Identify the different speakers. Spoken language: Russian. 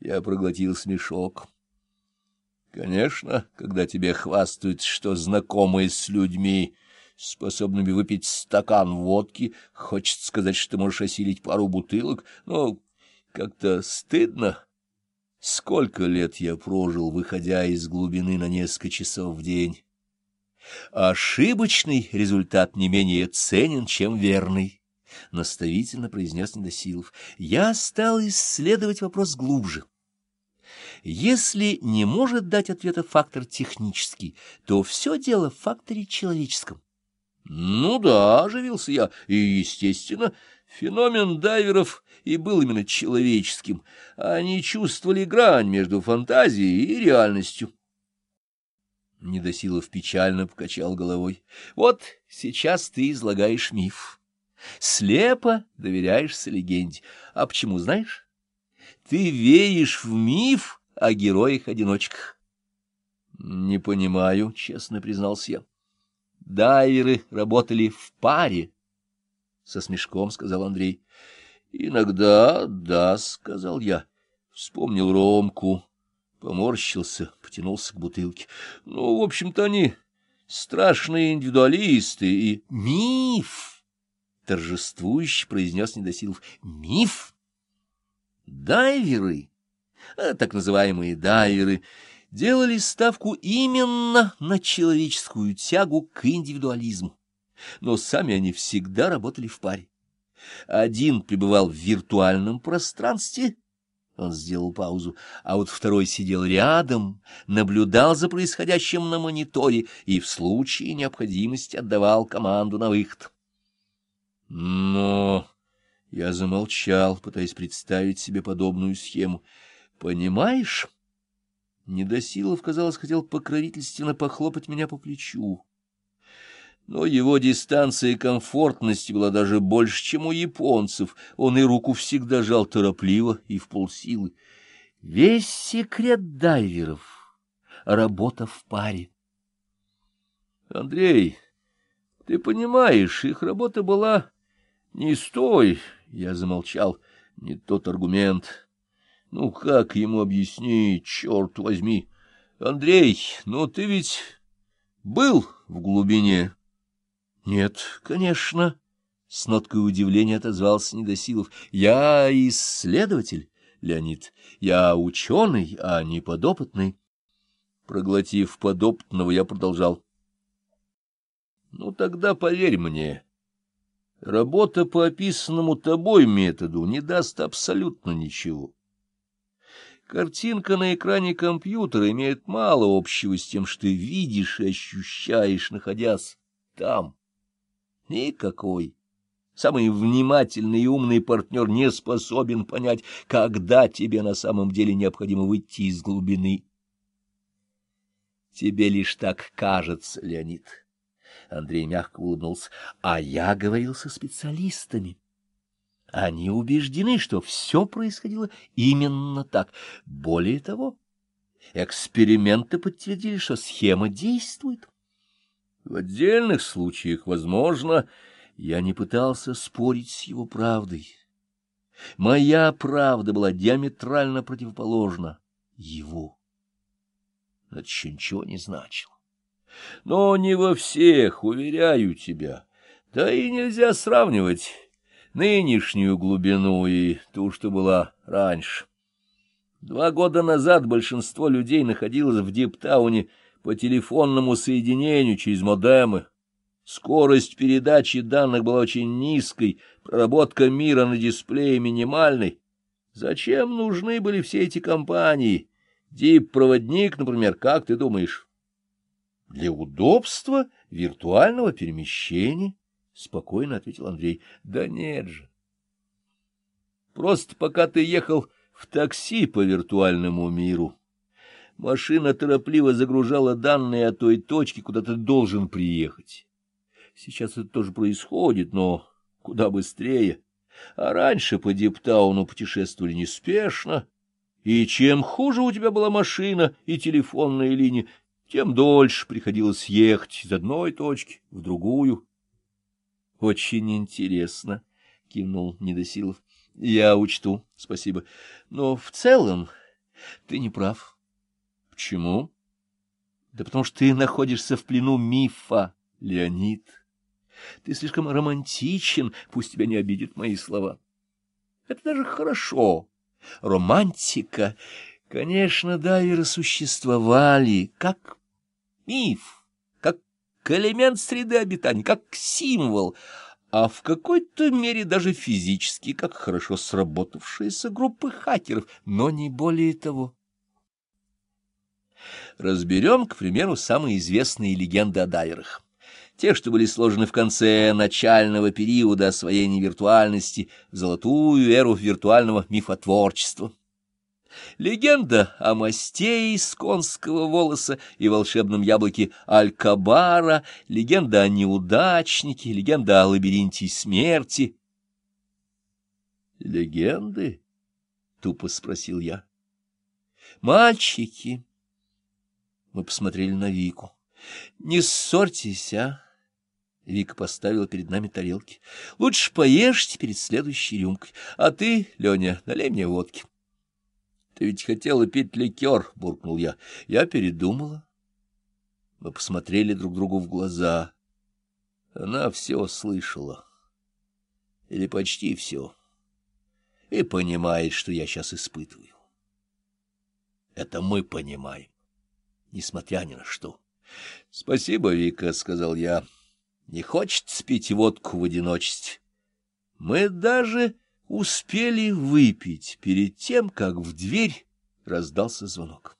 Speaker 1: Я проглотил смешок. Конечно, когда тебе хвастают, что знакомые с людьми, способными выпить стакан водки, хочется сказать, что ты можешь осилить пару бутылок, но как-то стыдно. Сколько лет я прожил, выходя из глубины на несколько часов в день. Ошибочный результат не менее ценен, чем верный, — наставительно произнес Недосилов. Я стал исследовать вопрос глубже. Если не может дать ответа фактор технический, то все дело в факторе человеческом. Ну да, оживился я, и, естественно, феномен дайверов и был именно человеческим. Они чувствовали грань между фантазией и реальностью. Недосилов печально покачал головой. Вот сейчас ты излагаешь миф. Слепо доверяешься легенде. А почему, знаешь? Ты веешь в миф о героях-одиночках. — Не понимаю, — честно признался я. Дайверы работали в паре, — со смешком сказал Андрей. — Иногда, да, — сказал я. Вспомнил Ромку, поморщился, потянулся к бутылке. Ну, в общем-то, они страшные индивидуалисты и... — Миф! — торжествующе произнес Недосилов. — Миф! Дайверы, а так называемые дайверы, делали ставку именно на человеческую тягу к индивидуализму. Но сами они всегда работали в паре. Один пребывал в виртуальном пространстве, он сделал паузу, а вот второй сидел рядом, наблюдал за происходящим на мониторе и в случае необходимости отдавал команду на выход. Но я замолчал, пытаясь представить себе подобную схему. Понимаешь? Недосилов, казалось, хотел покровительственно похлопать меня по плечу. Но его дистанция комфортности была даже больше, чем у японцев. Он и руку всегда жал торопливо и в полсилы. Весь секрет дайверов — работа в паре. Андрей, ты понимаешь, их работа была не с той, я замолчал, не тот аргумент. Ну, как ему объяснить, черт возьми? Андрей, ну ты ведь был в глубине? Нет, конечно. С ноткой удивления отозвался Недосилов. Я исследователь, Леонид. Я ученый, а не подопытный. Проглотив подопытного, я продолжал. Ну, тогда поверь мне, работа по описанному тобой методу не даст абсолютно ничего. Картинка на экране компьютера имеет мало общего с тем, что ты видишь и ощущаешь, находясь там. Никакой. Самый внимательный и умный партнер не способен понять, когда тебе на самом деле необходимо выйти из глубины. Тебе лишь так кажется, Леонид. Андрей мягко улыбнулся. А я говорил со специалистами. Они убеждены, что все происходило именно так. Более того, эксперименты подтвердили, что схема действует. В отдельных случаях, возможно, я не пытался спорить с его правдой. Моя правда была диаметрально противоположна его. Это еще ничего не значило. Но не во всех, уверяю тебя. Да и нельзя сравнивать нынешнюю глубину и ту, что была раньше. Два года назад большинство людей находилось в Диптауне по телефонному соединению через модемы. Скорость передачи данных была очень низкой, проработка мира на дисплее минимальной. Зачем нужны были все эти компании? Дип-проводник, например, как ты думаешь? Для удобства виртуального перемещения. — спокойно ответил Андрей. — Да нет же. Просто пока ты ехал в такси по виртуальному миру, машина торопливо загружала данные о той точке, куда ты должен приехать. Сейчас это тоже происходит, но куда быстрее. А раньше по Диптауну путешествовали неспешно, и чем хуже у тебя была машина и телефонная линия, тем дольше приходилось ехать из одной точки в другую. — Очень интересно, — кивнул Недосилов. — Я учту, спасибо. Но в целом Ты не прав. Почему? Да потому что ты находишься в плену мифа, Леонид. Ты слишком романтичен, пусть тебя не обидят мои слова. Это даже хорошо. Романтика. Конечно, дайверы существовали как миф, как элемент среды обитания, как символ, а в какой-то мере даже физически, как хорошо сработавшиеся группы хакеров, но не более того. Разберем, к примеру, самые известные легенды о дайверах. Те, что были сложены в конце начального периода освоения виртуальности, в золотую эру виртуального мифотворчества. Легенда о мосте из конского волоса и волшебном яблоке Алькабара, легенда о неудачнике, легенда о лабиринте смерти. «Легенды?» — тупо спросил я. «Мальчики!» Мы посмотрели на Вику. «Не ссорьтесь, а!» Вика поставила перед нами тарелки. «Лучше поешьте перед следующей рюмкой. А ты, Леня, налей мне водки». Ты ведь хотела пить ликер, — буркнул я. Я передумала. Мы посмотрели друг другу в глаза. Она все слышала. Или почти все. И понимает, что я сейчас испытываю. Это мы понимаем, несмотря ни на что. — Спасибо, Вика, — сказал я. — Не хочет спить водку в одиночестве. Мы даже успели выпить перед тем, как в дверь раздался звонок.